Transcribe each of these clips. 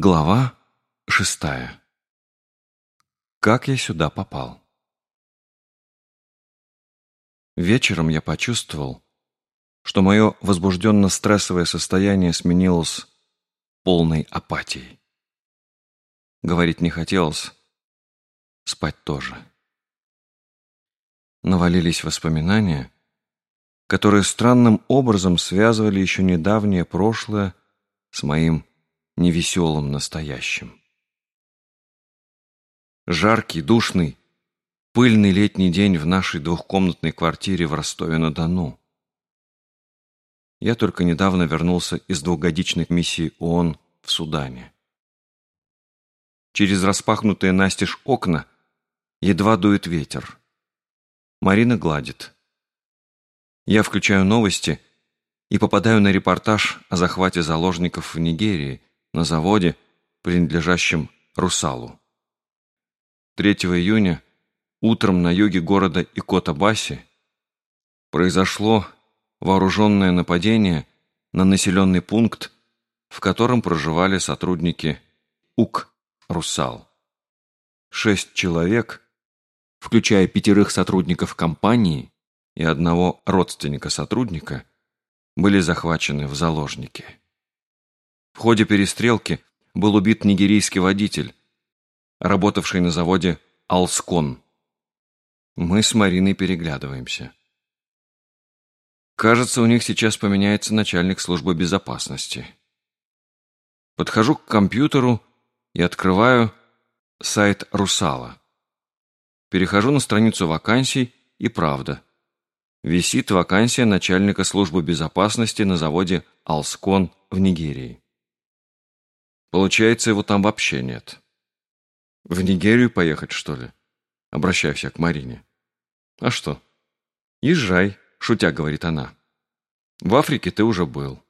Глава шестая. Как я сюда попал? Вечером я почувствовал, что мое возбужденно-стрессовое состояние сменилось полной апатией. Говорить не хотелось, спать тоже. Навалились воспоминания, которые странным образом связывали еще недавнее прошлое с моим невеселым настоящим. Жаркий, душный, пыльный летний день в нашей двухкомнатной квартире в Ростове-на-Дону. Я только недавно вернулся из двухгодичной миссии ООН в Судане. Через распахнутые настежь окна едва дует ветер. Марина гладит. Я включаю новости и попадаю на репортаж о захвате заложников в Нигерии, на заводе, принадлежащем Русалу. 3 июня утром на юге города Икота-Баси произошло вооруженное нападение на населенный пункт, в котором проживали сотрудники УК «Русал». Шесть человек, включая пятерых сотрудников компании и одного родственника сотрудника, были захвачены в заложники. В ходе перестрелки был убит нигерийский водитель, работавший на заводе «Алскон». Мы с Мариной переглядываемся. Кажется, у них сейчас поменяется начальник службы безопасности. Подхожу к компьютеру и открываю сайт «Русала». Перехожу на страницу вакансий, и правда. Висит вакансия начальника службы безопасности на заводе «Алскон» в Нигерии. Получается, его там вообще нет. В Нигерию поехать, что ли? Обращаюсь я к Марине. А что? Езжай, шутя, говорит она. В Африке ты уже был.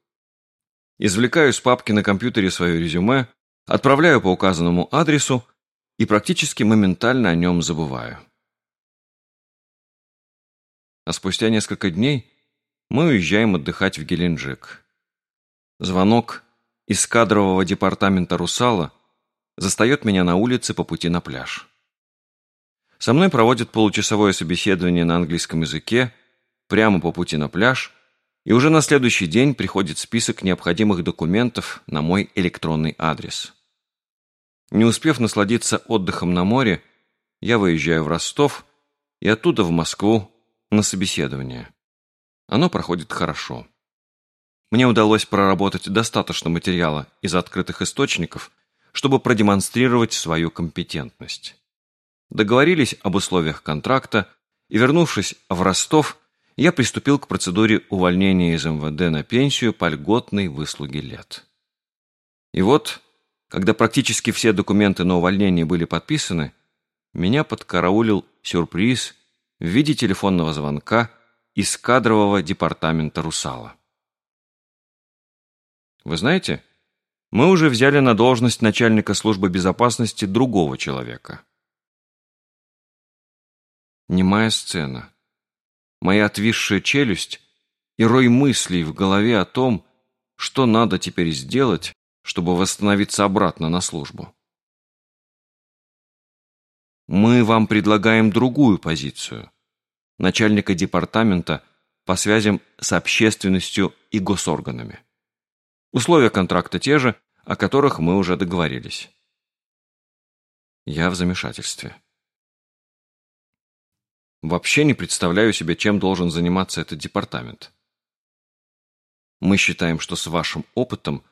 Извлекаю из папки на компьютере свое резюме, отправляю по указанному адресу и практически моментально о нем забываю. А спустя несколько дней мы уезжаем отдыхать в Геленджик. Звонок из кадрового департамента «Русала» застает меня на улице по пути на пляж. Со мной проводят получасовое собеседование на английском языке прямо по пути на пляж, и уже на следующий день приходит список необходимых документов на мой электронный адрес. Не успев насладиться отдыхом на море, я выезжаю в Ростов и оттуда в Москву на собеседование. Оно проходит хорошо. Мне удалось проработать достаточно материала из открытых источников, чтобы продемонстрировать свою компетентность. Договорились об условиях контракта, и, вернувшись в Ростов, я приступил к процедуре увольнения из МВД на пенсию по льготной выслуге лет. И вот, когда практически все документы на увольнение были подписаны, меня подкараулил сюрприз в виде телефонного звонка из кадрового департамента «Русала». Вы знаете, мы уже взяли на должность начальника службы безопасности другого человека. Немая сцена. Моя отвисшая челюсть и рой мыслей в голове о том, что надо теперь сделать, чтобы восстановиться обратно на службу. Мы вам предлагаем другую позицию. Начальника департамента по связям с общественностью и госорганами. Условия контракта те же, о которых мы уже договорились. Я в замешательстве. Вообще не представляю себе, чем должен заниматься этот департамент. Мы считаем, что с вашим опытом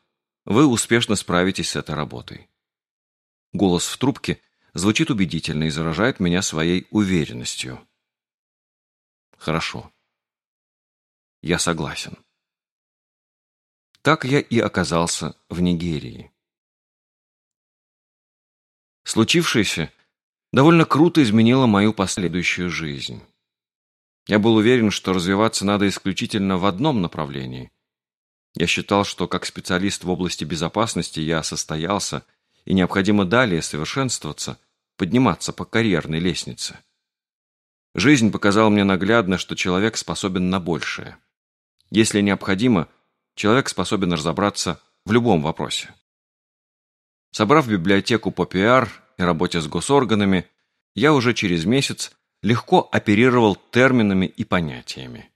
вы успешно справитесь с этой работой. Голос в трубке звучит убедительно и заражает меня своей уверенностью. Хорошо. Я согласен. Так я и оказался в Нигерии. Случившееся довольно круто изменило мою последующую жизнь. Я был уверен, что развиваться надо исключительно в одном направлении. Я считал, что как специалист в области безопасности я состоялся, и необходимо далее совершенствоваться, подниматься по карьерной лестнице. Жизнь показала мне наглядно, что человек способен на большее. Если необходимо, человек способен разобраться в любом вопросе. Собрав библиотеку по пиар и работе с госорганами, я уже через месяц легко оперировал терминами и понятиями.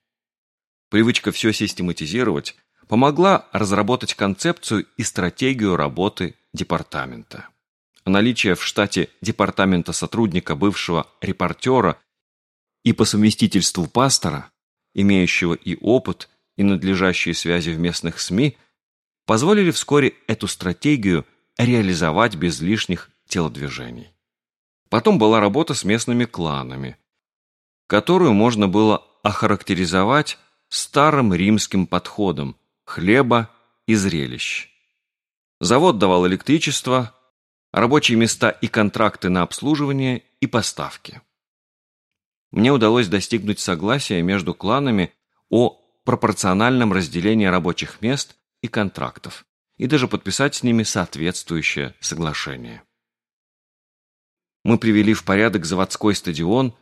Привычка все систематизировать помогла разработать концепцию и стратегию работы департамента. Наличие в штате департамента сотрудника бывшего репортера и по совместительству пастора, имеющего и опыт, и надлежащие связи в местных СМИ, позволили вскоре эту стратегию реализовать без лишних телодвижений. Потом была работа с местными кланами, которую можно было охарактеризовать старым римским подходом хлеба и зрелищ. Завод давал электричество, рабочие места и контракты на обслуживание и поставки. Мне удалось достигнуть согласия между кланами о пропорциональном разделении рабочих мест и контрактов и даже подписать с ними соответствующее соглашение. Мы привели в порядок заводской стадион,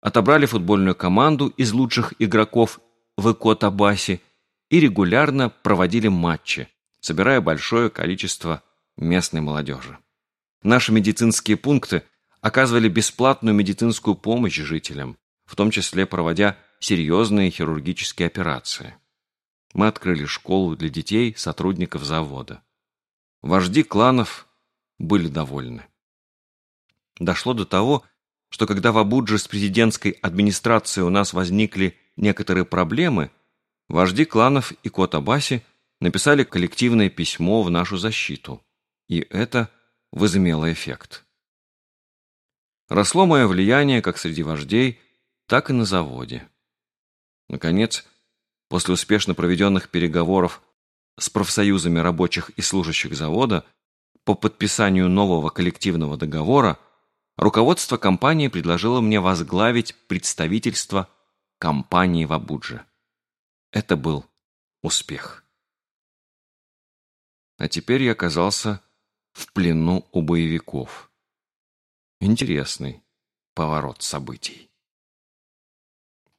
отобрали футбольную команду из лучших игроков в Экотабасе и регулярно проводили матчи, собирая большое количество местной молодежи. Наши медицинские пункты оказывали бесплатную медицинскую помощь жителям, в том числе проводя серьезные хирургические операции. Мы открыли школу для детей сотрудников завода. Вожди кланов были довольны. Дошло до того, что когда в Абудже с президентской администрацией у нас возникли некоторые проблемы, вожди кланов и Котабаси написали коллективное письмо в нашу защиту. И это возымело эффект. Росло мое влияние как среди вождей, так и на заводе. Наконец, после успешно проведенных переговоров с профсоюзами рабочих и служащих завода по подписанию нового коллективного договора, руководство компании предложило мне возглавить представительство компании в Абудже. Это был успех. А теперь я оказался в плену у боевиков. Интересный поворот событий.